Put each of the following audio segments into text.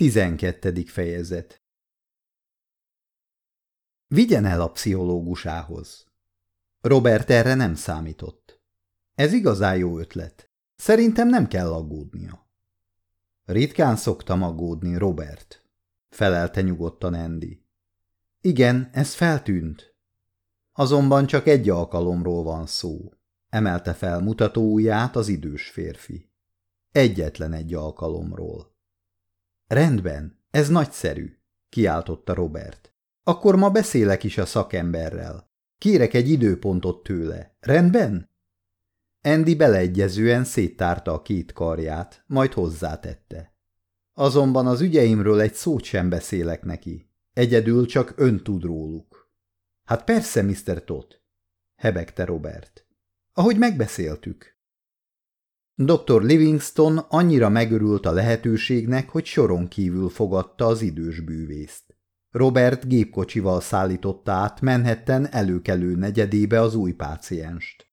Tizenkettedik fejezet Vigyen el a pszichológusához. Robert erre nem számított. Ez igazán jó ötlet. Szerintem nem kell aggódnia. Ritkán szoktam aggódni, Robert, felelte nyugodtan Andy. Igen, ez feltűnt. Azonban csak egy alkalomról van szó, emelte fel mutatóujját az idős férfi. Egyetlen egy alkalomról. Rendben, ez nagyszerű, kiáltotta Robert. Akkor ma beszélek is a szakemberrel. Kérek egy időpontot tőle. Rendben? Andy beleegyezően széttárta a két karját, majd hozzátette. Azonban az ügyeimről egy szót sem beszélek neki. Egyedül csak ön tud róluk. Hát persze, Mr. Tot, hebegte Robert. Ahogy megbeszéltük. Dr. Livingston annyira megörült a lehetőségnek, hogy soron kívül fogadta az idős bűvészt. Robert gépkocsival szállította át Manhattan előkelő negyedébe az új pácienst.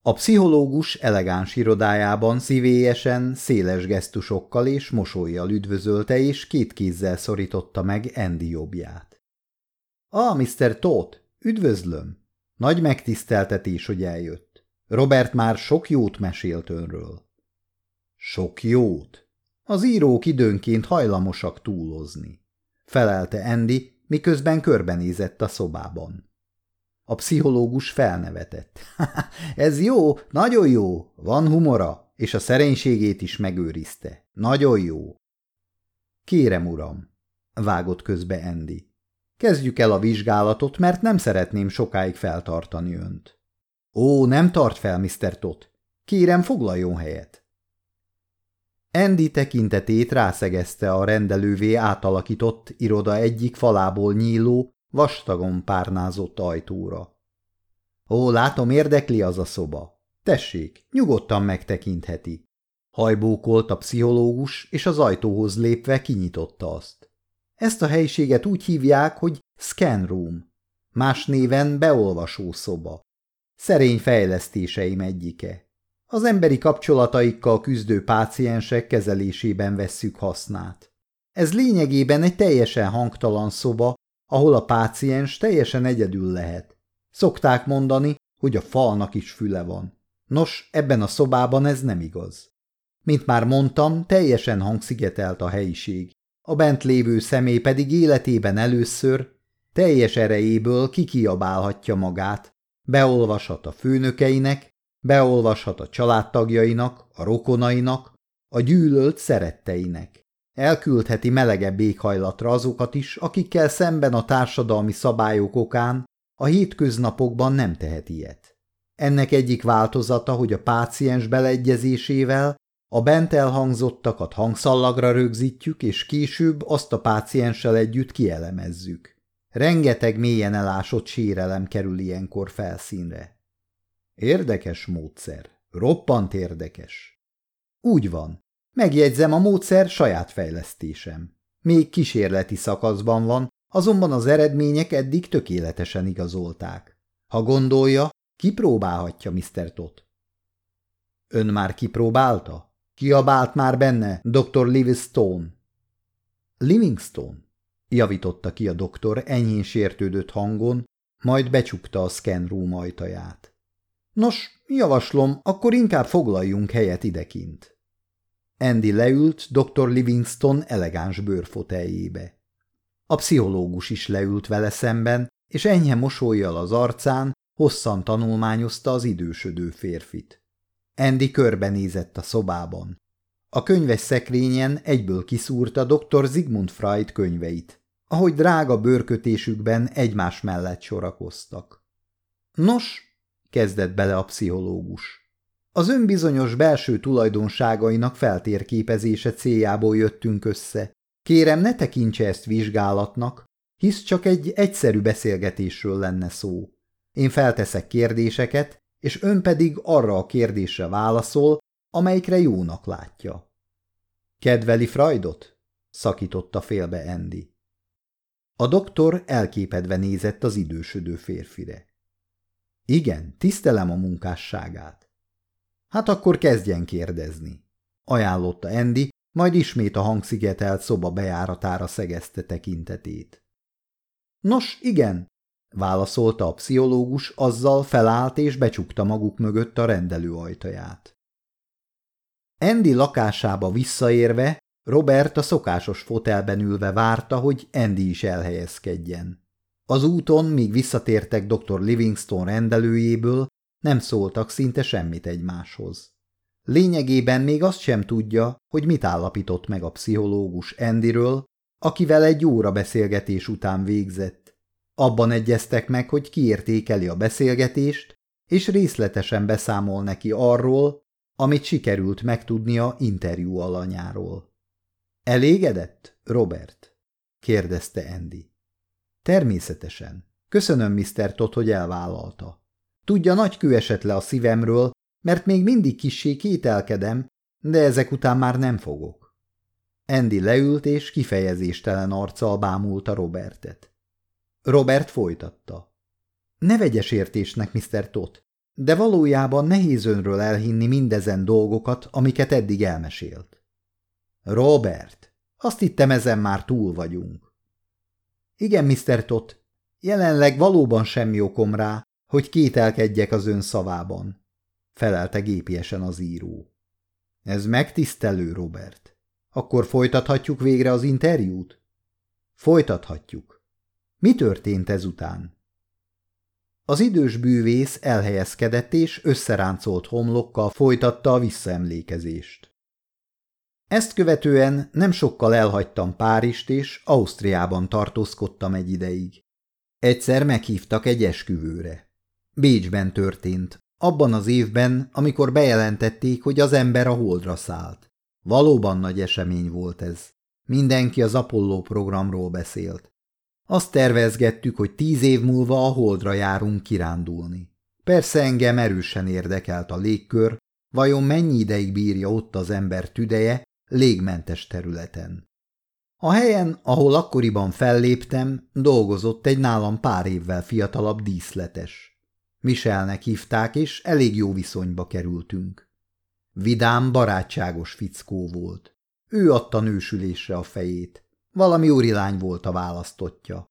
A pszichológus elegáns irodájában szívélyesen, széles gesztusokkal és mosolyjal üdvözölte és két kézzel szorította meg Andy jobbját. – Ah, Mr. Todd, üdvözlöm! Nagy megtiszteltetés, hogy eljött. Robert már sok jót mesélt önről. Sok jót? Az írók időnként hajlamosak túlozni, felelte Andy, miközben körbenézett a szobában. A pszichológus felnevetett. Ez jó, nagyon jó, van humora, és a szerénységét is megőrizte. Nagyon jó. Kérem, uram, vágott közbe Andy. Kezdjük el a vizsgálatot, mert nem szeretném sokáig feltartani önt. Ó, nem tart fel, Mr. Tot. Kérem, foglaljon helyet. Andy tekintetét rászegezte a rendelővé átalakított iroda egyik falából nyíló, vastagon párnázott ajtóra. Ó, látom, érdekli az a szoba. Tessék, nyugodtan megtekintheti. Hajbókolt a pszichológus, és az ajtóhoz lépve kinyitotta azt. Ezt a helyiséget úgy hívják, hogy scan room, más néven beolvasó szoba. Szerény fejlesztéseim egyike. Az emberi kapcsolataikkal küzdő páciensek kezelésében vesszük hasznát. Ez lényegében egy teljesen hangtalan szoba, ahol a páciens teljesen egyedül lehet. Szokták mondani, hogy a falnak is füle van. Nos, ebben a szobában ez nem igaz. Mint már mondtam, teljesen hangszigetelt a helyiség. A bent lévő személy pedig életében először teljes erejéből kikiabálhatja magát, Beolvashat a főnökeinek, beolvashat a családtagjainak, a rokonainak, a gyűlölt szeretteinek. Elküldheti melegebb éghajlatra azokat is, akikkel szemben a társadalmi szabályok okán a hétköznapokban nem tehet ilyet. Ennek egyik változata, hogy a páciens beleegyezésével a bent elhangzottakat hangszallagra rögzítjük, és később azt a pácienssel együtt kielemezzük. Rengeteg mélyen elásott sérelem kerül ilyenkor felszínre. Érdekes módszer. Roppant érdekes. Úgy van. Megjegyzem, a módszer saját fejlesztésem. Még kísérleti szakaszban van, azonban az eredmények eddig tökéletesen igazolták. Ha gondolja, kipróbálhatja Mr. Tot. Ön már kipróbálta? Kiabált már benne Dr. Livingstone? Livingstone? Javította ki a doktor enyhén sértődött hangon, majd becsukta a scan room ajtaját. Nos, javaslom, akkor inkább foglaljunk helyet idekint. Andy leült dr. Livingston elegáns bőrfoteljébe. A pszichológus is leült vele szemben, és enyhe mosolyjal az arcán hosszan tanulmányozta az idősödő férfit. Andy körbenézett a szobában. A könyves szekrényen egyből kiszúrta dr. Sigmund Freud könyveit ahogy drága bőrkötésükben egymás mellett sorakoztak. Nos, kezdett bele a pszichológus. Az önbizonyos belső tulajdonságainak feltérképezése céljából jöttünk össze. Kérem, ne tekintse ezt vizsgálatnak, hisz csak egy egyszerű beszélgetésről lenne szó. Én felteszek kérdéseket, és ön pedig arra a kérdésre válaszol, amelyikre jónak látja. Kedveli Freudot? szakította félbe Andy. A doktor elképedve nézett az idősödő férfire. Igen, tisztelem a munkásságát. Hát akkor kezdjen kérdezni, ajánlotta Andy, majd ismét a hangszigetelt szoba bejáratára szegezte tekintetét. Nos, igen, válaszolta a pszichológus, azzal felállt és becsukta maguk mögött a rendelő ajtaját. Andy lakásába visszaérve, Robert a szokásos fotelben ülve várta, hogy Andy is elhelyezkedjen. Az úton, míg visszatértek dr. Livingstone rendelőjéből, nem szóltak szinte semmit egymáshoz. Lényegében még azt sem tudja, hogy mit állapított meg a pszichológus Andyről, akivel egy óra beszélgetés után végzett. Abban egyeztek meg, hogy kiértékeli a beszélgetést, és részletesen beszámol neki arról, amit sikerült megtudnia interjú alanyáról. Elégedett, Robert? kérdezte Andy. Természetesen. Köszönöm, Mr. Todd, hogy elvállalta. Tudja, nagy kő esett le a szívemről, mert még mindig kissé kételkedem, de ezek után már nem fogok. Andy leült és kifejezéstelen arccal bámulta Robertet. Robert folytatta. Ne vegyes értésnek, Mr. Todd, de valójában nehéz önről elhinni mindezen dolgokat, amiket eddig elmesélt. Robert, azt hittem ezen már túl vagyunk. Igen, Mr. Todd, jelenleg valóban semmi okom rá, hogy kételkedjek az ön szavában, felelte gépiesen az író. Ez megtisztelő, Robert. Akkor folytathatjuk végre az interjút? Folytathatjuk. Mi történt ezután? Az idős bűvész elhelyezkedett és összeráncolt homlokkal folytatta a visszaemlékezést. Ezt követően nem sokkal elhagytam Párist, és Ausztriában tartózkodtam egy ideig. Egyszer meghívtak egy esküvőre. Bécsben történt, abban az évben, amikor bejelentették, hogy az ember a holdra szállt. Valóban nagy esemény volt ez. Mindenki az Apollo programról beszélt. Azt tervezgettük, hogy tíz év múlva a holdra járunk kirándulni. Persze engem erősen érdekelt a légkör, vajon mennyi ideig bírja ott az ember tüdeje légmentes területen. A helyen, ahol akkoriban felléptem, dolgozott egy nálam pár évvel fiatalabb díszletes. Michelnek hívták, és elég jó viszonyba kerültünk. Vidám, barátságos fickó volt. Ő adta nősülésre a fejét. Valami úrilány volt a választotja.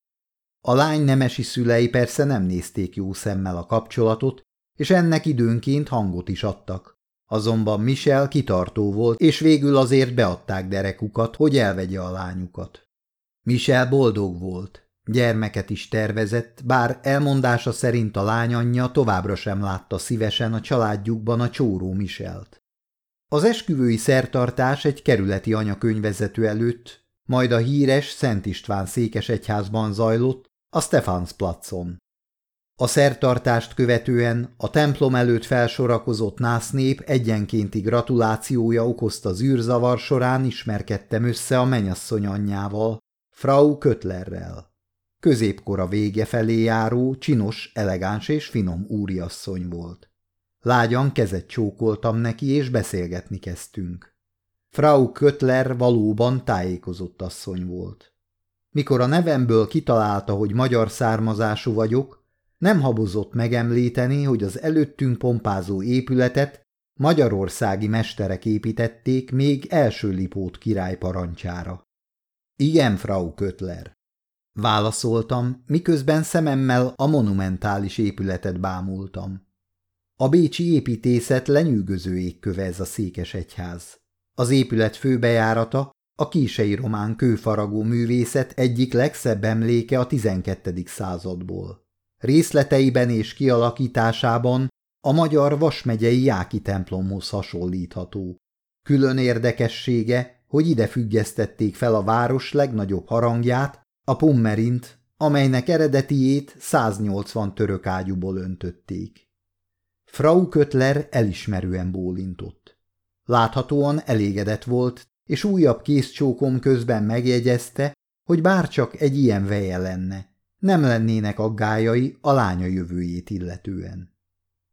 A lány nemesi szülei persze nem nézték jó szemmel a kapcsolatot, és ennek időnként hangot is adtak. Azonban Michel kitartó volt, és végül azért beadták derekukat, hogy elvegye a lányukat. Michel boldog volt, gyermeket is tervezett, bár elmondása szerint a lányanyja továbbra sem látta szívesen a családjukban a csóró Michelt. Az esküvői szertartás egy kerületi anyakönyvezető előtt majd a híres Szent István székesegyházban zajlott, a Stefansplatzon. A szertartást követően a templom előtt felsorakozott násznép egyenkénti gratulációja okozta zűrzavar során ismerkedtem össze a menyasszony anyjával, Frau Kötlerrel. Középkora vége felé járó, csinos, elegáns és finom úriasszony volt. Lágyan kezet csókoltam neki, és beszélgetni kezdtünk. Frau Kötler valóban tájékozott asszony volt. Mikor a nevemből kitalálta, hogy magyar származású vagyok, nem habozott megemlíteni, hogy az előttünk pompázó épületet magyarországi mesterek építették még első Lipót király parancsára. Igen, Frau Kötler. Válaszoltam, miközben szememmel a monumentális épületet bámultam. A bécsi építészet lenyűgöző égköve ez a székes egyház. Az épület főbejárata a kísei román kőfaragó művészet egyik legszebb emléke a 12. századból. Részleteiben és kialakításában a magyar vasmegyei Jáki templomhoz hasonlítható. Külön érdekessége, hogy ide függesztették fel a város legnagyobb harangját, a Pummerint, amelynek eredetiét 180 török ágyúból öntötték. Frau Kötler elismerően bólintott. Láthatóan elégedett volt, és újabb kézcsókom közben megjegyezte, hogy bárcsak egy ilyen veje lenne, nem lennének aggájai a lánya jövőjét illetően.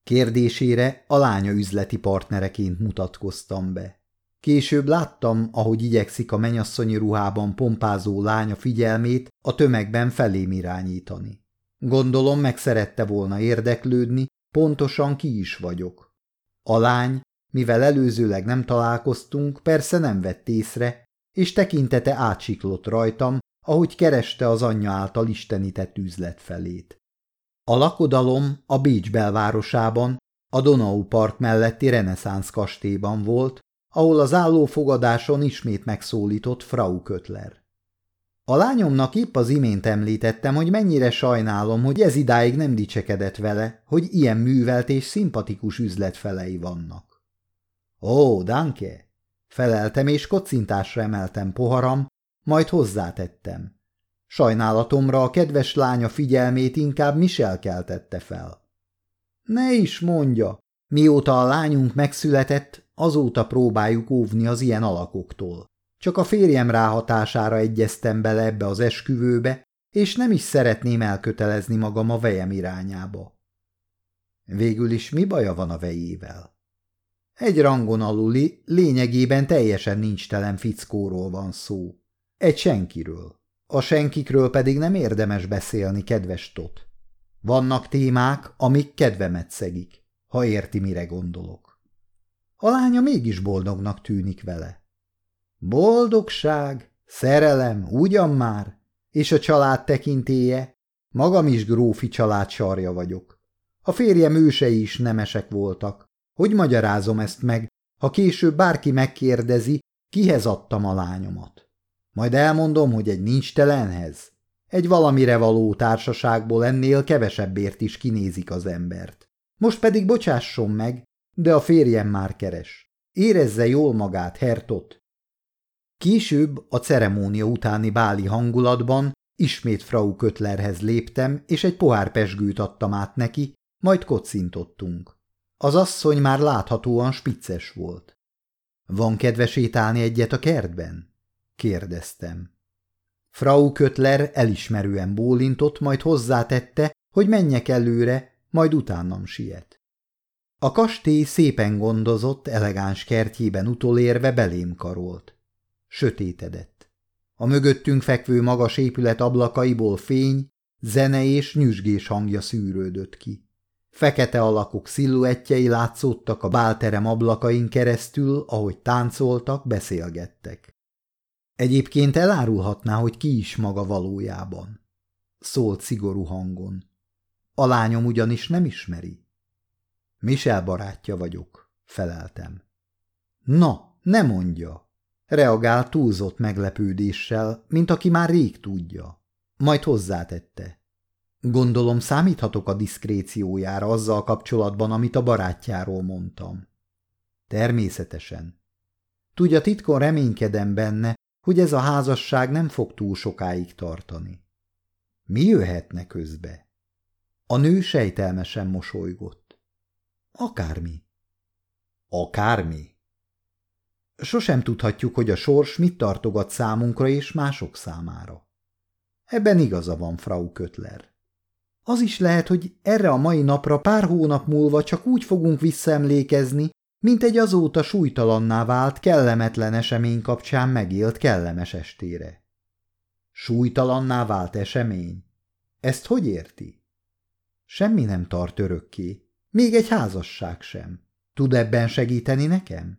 Kérdésére a lánya üzleti partnereként mutatkoztam be. Később láttam, ahogy igyekszik a menyasszonyi ruhában pompázó lánya figyelmét a tömegben felém irányítani. Gondolom meg szerette volna érdeklődni, pontosan ki is vagyok. A lány mivel előzőleg nem találkoztunk, persze nem vett észre, és tekintete átsiklott rajtam, ahogy kereste az anyja által istenített üzlet felét. A lakodalom a Bécs belvárosában, a Donau Park melletti reneszánsz kastélyban volt, ahol az állófogadáson ismét megszólított Frau Kötler. A lányomnak épp az imént említettem, hogy mennyire sajnálom, hogy ez idáig nem dicsekedett vele, hogy ilyen művelt és szimpatikus üzletfelei vannak. Ó, danke! Feleltem és kocintásra emeltem poharam, majd hozzátettem. Sajnálatomra a kedves lánya figyelmét inkább Michel keltette fel. Ne is mondja, mióta a lányunk megszületett, azóta próbáljuk óvni az ilyen alakoktól. Csak a férjem ráhatására egyeztem bele ebbe az esküvőbe, és nem is szeretném elkötelezni magam a vejem irányába. Végül is mi baja van a vejével? Egy rangon aluli, lényegében teljesen nincs telen fickóról van szó. Egy senkiről. A senkikről pedig nem érdemes beszélni, kedves Tot. Vannak témák, amik kedvemet szegik, ha érti, mire gondolok. A lánya mégis boldognak tűnik vele. Boldogság, szerelem, ugyan már, és a család tekintéje, magam is grófi család sarja vagyok. A férjem ősei is nemesek voltak. Hogy magyarázom ezt meg, ha később bárki megkérdezi, kihez adtam a lányomat? Majd elmondom, hogy egy nincs telenhez. Egy valamire való társaságból ennél kevesebbért is kinézik az embert. Most pedig bocsásson meg, de a férjem már keres. Érezze jól magát, Hertot. Később, a ceremónia utáni báli hangulatban ismét Frau Kötlerhez léptem, és egy pohár pesgőt adtam át neki, majd kocintottunk. Az asszony már láthatóan spicces volt. Van kedve sétálni egyet a kertben? Kérdeztem. Frau Kötler elismerően bólintott, majd hozzátette, hogy menjek előre, majd utánam siet. A kastély szépen gondozott, elegáns kertjében utolérve belém karolt. Sötétedett. A mögöttünk fekvő magas épület ablakaiból fény, zene és nyüzsgés hangja szűrődött ki. Fekete alakok sziluettjei látszódtak a bálterem ablakain keresztül, ahogy táncoltak, beszélgettek. Egyébként elárulhatná, hogy ki is maga valójában. Szólt szigorú hangon. A lányom ugyanis nem ismeri. Michel barátja vagyok, feleltem. Na, ne mondja, reagált túlzott meglepődéssel, mint aki már rég tudja. Majd hozzátette. Gondolom számíthatok a diszkréciójára azzal kapcsolatban, amit a barátjáról mondtam. Természetesen. Tudja, titkon reménykedem benne, hogy ez a házasság nem fog túl sokáig tartani. Mi jöhetne közbe? A nő sejtelmesen mosolygott. Akármi. Akármi? Sosem tudhatjuk, hogy a sors mit tartogat számunkra és mások számára. Ebben igaza van, Frau Kötler. Az is lehet, hogy erre a mai napra pár hónap múlva csak úgy fogunk visszaemlékezni, mint egy azóta súlytalanná vált, kellemetlen esemény kapcsán megélt kellemes estére. Súlytalanná vált esemény? Ezt hogy érti? Semmi nem tart örökké, még egy házasság sem. Tud ebben segíteni nekem?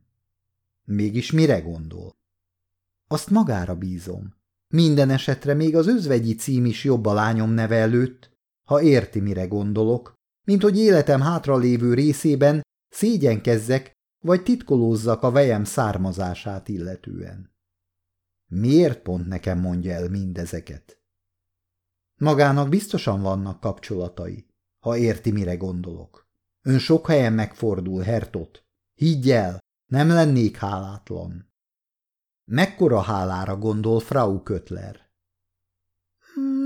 Mégis mire gondol? Azt magára bízom. Minden esetre még az özvegyi cím is jobb a lányom neve előtt, ha érti, mire gondolok, mint hogy életem hátralévő részében szégyenkezzek, vagy titkolózzak a vejem származását illetően. Miért pont nekem mondja el mindezeket? Magának biztosan vannak kapcsolatai, ha érti, mire gondolok. Ön sok helyen megfordul, Hertot. Higgy el, nem lennék hálátlan. Mekkora hálára gondol Frau Kötler?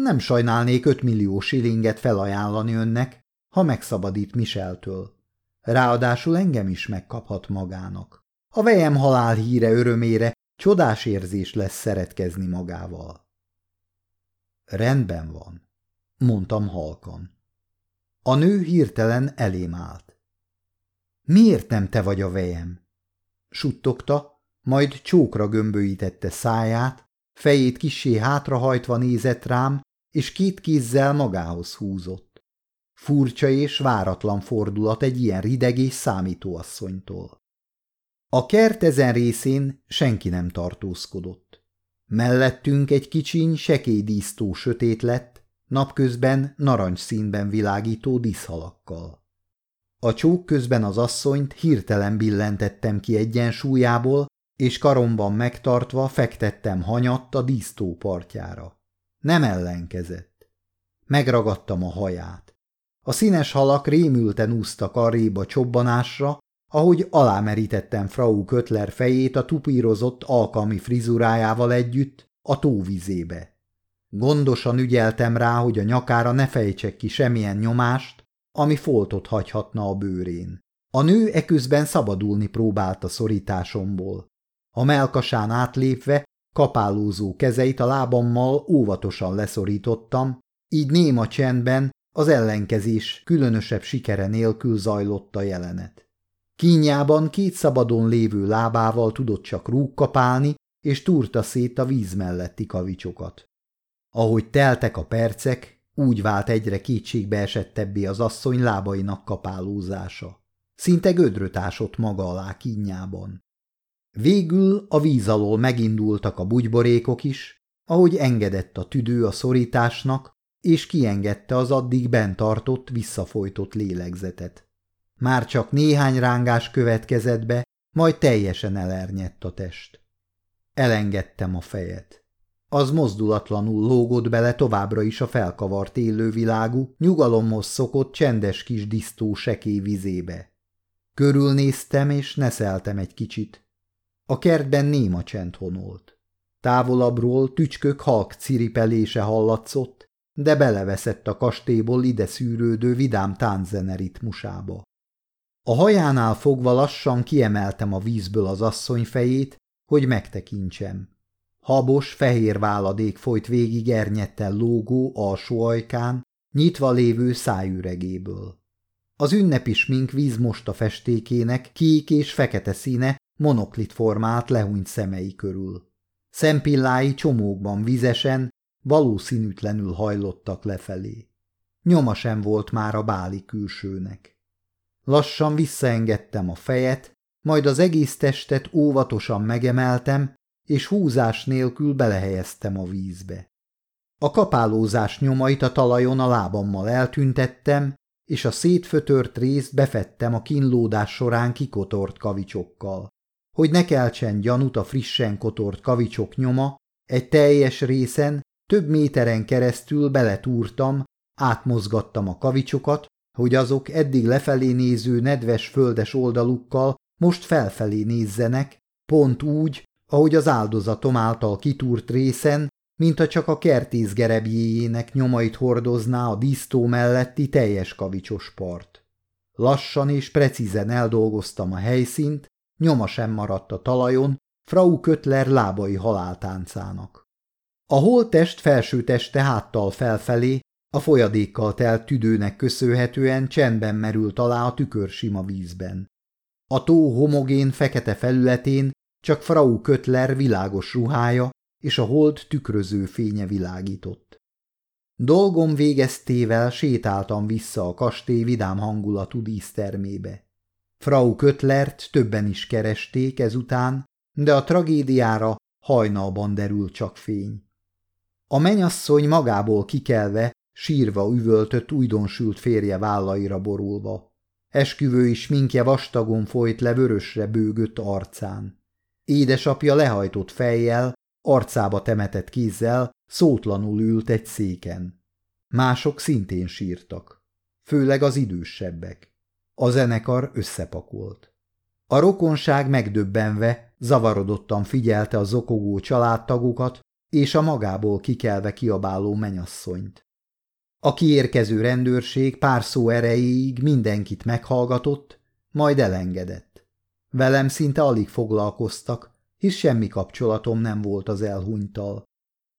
Nem sajnálnék öt millió silinget felajánlani önnek, ha megszabadít Micheltől. Ráadásul engem is megkaphat magának. A vejem halál híre örömére csodás érzés lesz szeretkezni magával. Rendben van, mondtam halkan. A nő hirtelen elém állt. Miért nem te vagy a vejem? Suttogta, majd csókra gömböítette száját, fejét kissé hátrahajtva nézett rám, és két kézzel magához húzott. Furcsa és váratlan fordulat egy ilyen rideg és számítóasszonytól. A kert ezen részén senki nem tartózkodott. Mellettünk egy kicsiny, sekélydisztó sötét lett, napközben narancsszínben világító diszhalakkal. A csók közben az asszonyt hirtelen billentettem ki egyensúlyából, és karomban megtartva fektettem hanyatt a dísztó partjára. Nem ellenkezett. Megragadtam a haját. A színes halak rémülten úsztak arrébb csobbanásra, ahogy alámerítettem Frau Kötler fejét a tupírozott alkalmi frizurájával együtt a tóvizébe. Gondosan ügyeltem rá, hogy a nyakára ne fejtsek ki semmilyen nyomást, ami foltot hagyhatna a bőrén. A nő eközben szabadulni próbált a szorításomból. A melkasán átlépve kapálózó kezeit a lábammal óvatosan leszorítottam, így néma csendben az ellenkezés különösebb sikere nélkül zajlott a jelenet. Kínjában két szabadon lévő lábával tudott csak rúgkapálni, és túrta szét a víz melletti kavicsokat. Ahogy teltek a percek, úgy vált egyre kétségbe esettebbé az asszony lábainak kapálózása. Szinte gödröt ásott maga alá kínjában. Végül a víz alól megindultak a bugyborékok is, ahogy engedett a tüdő a szorításnak, és kiengedte az addig bent tartott, visszafolytott lélegzetet. Már csak néhány rángás következett be, majd teljesen elernyett a test. Elengedtem a fejet. Az mozdulatlanul lógott bele továbbra is a felkavart élővilágú, nyugalomhoz szokott csendes kis disztó sekély vizébe. Körülnéztem és neszeltem egy kicsit. A kertben néma csend honolt. Távolabbról tücskök halk ciripelése hallatszott, de beleveszett a kastélyból ide szűrődő vidám tánzene ritmusába. A hajánál fogva lassan kiemeltem a vízből az asszony fejét, hogy megtekintsem. Habos, fehér váladék folyt végig ernyettel lógó alsó ajkán, nyitva lévő szájüregéből. Az ünnepi smink vízmosta festékének kék és fekete színe monoklit formát lehúnyt szemei körül. Szempillái csomókban vizesen, valószínűtlenül hajlottak lefelé. Nyoma sem volt már a báli külsőnek. Lassan visszaengedtem a fejet, majd az egész testet óvatosan megemeltem, és húzás nélkül belehelyeztem a vízbe. A kapálózás nyomait a talajon a lábammal eltüntettem, és a szétfötört részt befettem a kínlódás során kikotort kavicsokkal. Hogy ne keltsen gyanút a frissen kotort kavicsok nyoma, egy teljes részen több méteren keresztül beletúrtam, átmozgattam a kavicsokat, hogy azok eddig lefelé néző nedves földes oldalukkal most felfelé nézzenek, pont úgy, ahogy az áldozatom által kitúrt részen, mint ha csak a kertész gerebjéjének nyomait hordozná a dísztó melletti teljes kavicsos part. Lassan és precízen eldolgoztam a helyszínt, nyoma sem maradt a talajon, Frau Kötler lábai haláltáncának. A holttest felső teste háttal felfelé, a folyadékkal telt tüdőnek köszönhetően csendben merült alá a tükörsima vízben. A tó homogén fekete felületén csak Frau Kötler világos ruhája és a hold tükröző fénye világított. Dolgom végeztével sétáltam vissza a kastély vidám hangulatú dísztermébe. Frau Kötlert többen is keresték ezután, de a tragédiára hajnalban derült csak fény. A menyasszony magából kikelve, sírva üvöltött újdonsült férje vállaira borulva. Esküvői sminkje vastagon folyt le vörösre bőgött arcán. Édesapja lehajtott fejjel, arcába temetett kézzel, szótlanul ült egy széken. Mások szintén sírtak, főleg az idősebbek. A zenekar összepakolt. A rokonság megdöbbenve, zavarodottan figyelte a zokogó családtagokat, és a magából kikelve kiabáló menyasszonyt. A kiérkező rendőrség pár szó erejéig mindenkit meghallgatott, majd elengedett. Velem szinte alig foglalkoztak, hisz semmi kapcsolatom nem volt az elhunytal.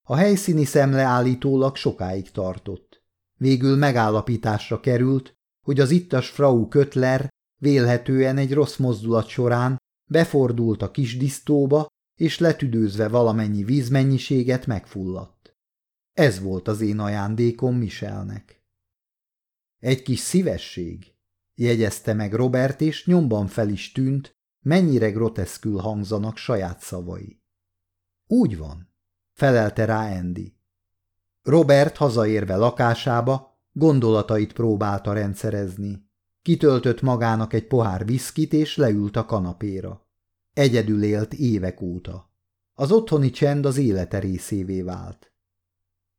A helyszíni szemle állítólag sokáig tartott. Végül megállapításra került, hogy az ittas Frau Kötler vélhetően egy rossz mozdulat során befordult a kis disztóba, és letüdőzve valamennyi vízmennyiséget megfulladt. Ez volt az én ajándékom Michelnek. Egy kis szívesség, jegyezte meg Robert, és nyomban fel is tűnt, mennyire groteszkül hangzanak saját szavai. Úgy van, felelte rá Andy. Robert hazaérve lakásába gondolatait próbálta rendszerezni. Kitöltött magának egy pohár viszkit, és leült a kanapéra. Egyedül élt évek óta. Az otthoni csend az élete részévé vált.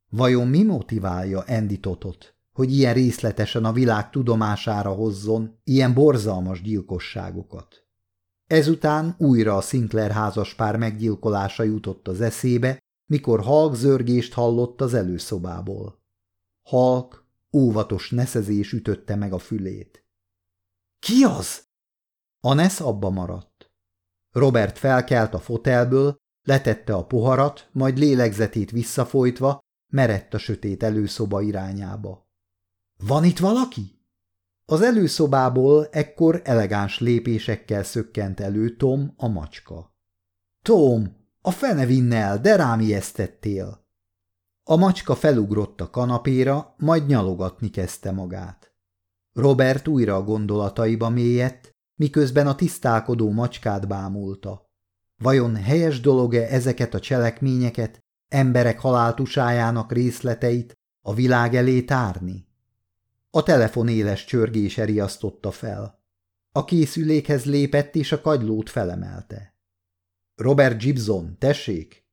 Vajon mi motiválja Andy Totot, hogy ilyen részletesen a világ tudomására hozzon ilyen borzalmas gyilkosságokat? Ezután újra a Sinclair házaspár meggyilkolása jutott az eszébe, mikor halk zörgést hallott az előszobából. Halk, óvatos neszezés ütötte meg a fülét. – Ki az? A Nesz abba maradt. Robert felkelt a fotelből, letette a poharat, majd lélegzetét visszafolytva, merett a sötét előszoba irányába. – Van itt valaki? Az előszobából ekkor elegáns lépésekkel szökkent elő Tom, a macska. – Tom, a fene vinne el, de rám ijesztettél! A macska felugrott a kanapéra, majd nyalogatni kezdte magát. Robert újra a gondolataiba mélyedt, miközben a tisztálkodó macskát bámulta. Vajon helyes dolog-e ezeket a cselekményeket, emberek haláltusájának részleteit a világ elé tárni? A telefon éles csörgése riasztotta fel. A készülékhez lépett és a kagylót felemelte. Robert Gibson, tessék!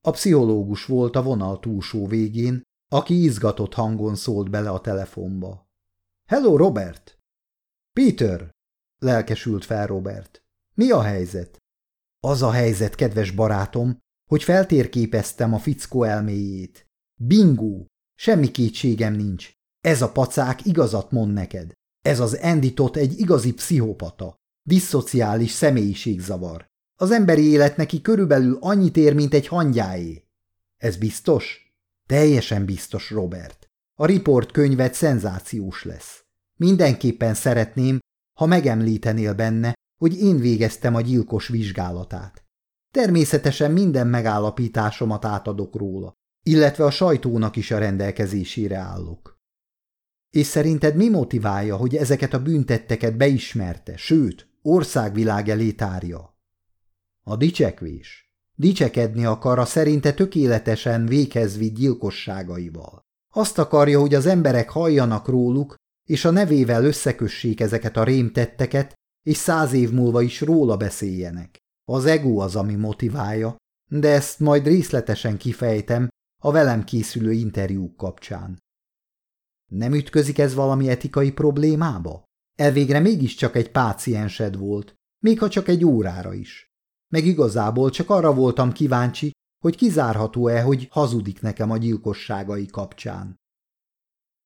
A pszichológus volt a vonal túlsó végén, aki izgatott hangon szólt bele a telefonba. Hello, Robert! Peter! Lelkesült fel Robert. Mi a helyzet? Az a helyzet, kedves barátom, hogy feltérképeztem a fickó elméjét. Bingo! Semmi kétségem nincs. Ez a pacák igazat mond neked. Ez az enditot egy igazi pszichopata. Disszociális személyiségzavar. Az emberi élet neki körülbelül annyit ér, mint egy hangyáé. Ez biztos? Teljesen biztos, Robert. A riport könyvet szenzációs lesz. Mindenképpen szeretném, ha megemlítenél benne, hogy én végeztem a gyilkos vizsgálatát. Természetesen minden megállapításomat átadok róla, illetve a sajtónak is a rendelkezésére állok. És szerinted mi motiválja, hogy ezeket a büntetteket beismerte, sőt, országvilág elé tárja? A dicsekvés. Dicsekedni akar a szerinte tökéletesen véghez vitt gyilkosságaival. Azt akarja, hogy az emberek halljanak róluk, és a nevével összekössék ezeket a rémtetteket, és száz év múlva is róla beszéljenek. Az ego az, ami motiválja, de ezt majd részletesen kifejtem a velem készülő interjúk kapcsán. Nem ütközik ez valami etikai problémába? Elvégre mégiscsak egy páciensed volt, még ha csak egy órára is meg igazából csak arra voltam kíváncsi, hogy kizárható-e, hogy hazudik nekem a gyilkosságai kapcsán.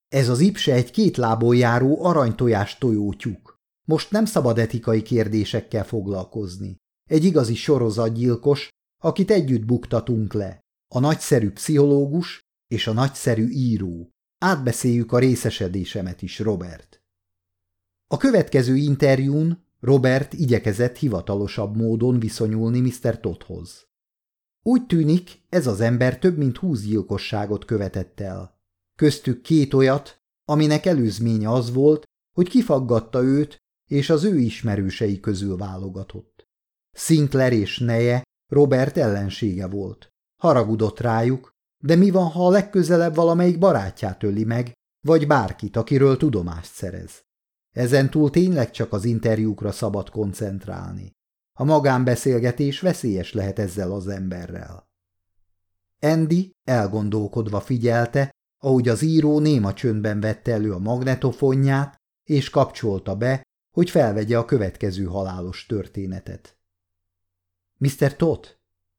Ez az ipse egy két lábon járó aranytojás tojótyúk. Most nem szabad etikai kérdésekkel foglalkozni. Egy igazi sorozatgyilkos, akit együtt buktatunk le. A nagyszerű pszichológus és a nagyszerű író. Átbeszéljük a részesedésemet is, Robert. A következő interjún Robert igyekezett hivatalosabb módon viszonyulni Mr. Toddhoz. Úgy tűnik, ez az ember több mint húsz gyilkosságot követett el. Köztük két olyat, aminek előzménye az volt, hogy kifaggatta őt, és az ő ismerősei közül válogatott. Sinclair és neje Robert ellensége volt. Haragudott rájuk, de mi van, ha a legközelebb valamelyik barátját öli meg, vagy bárkit, akiről tudomást szerez? Ezentúl tényleg csak az interjúkra szabad koncentrálni. A magánbeszélgetés veszélyes lehet ezzel az emberrel. Andy elgondolkodva figyelte, ahogy az író néma csöndben vette elő a magnetofonját, és kapcsolta be, hogy felvegye a következő halálos történetet. Mr. Todd,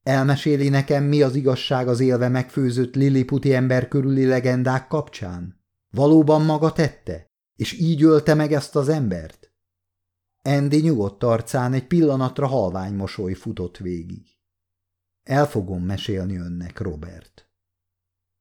elmeséli nekem, mi az igazság az élve megfőzött liliputi ember körüli legendák kapcsán? Valóban maga tette? És így ölte meg ezt az embert? Andy nyugodt arcán egy pillanatra halvány mosoly futott végig. El fogom mesélni önnek, Robert.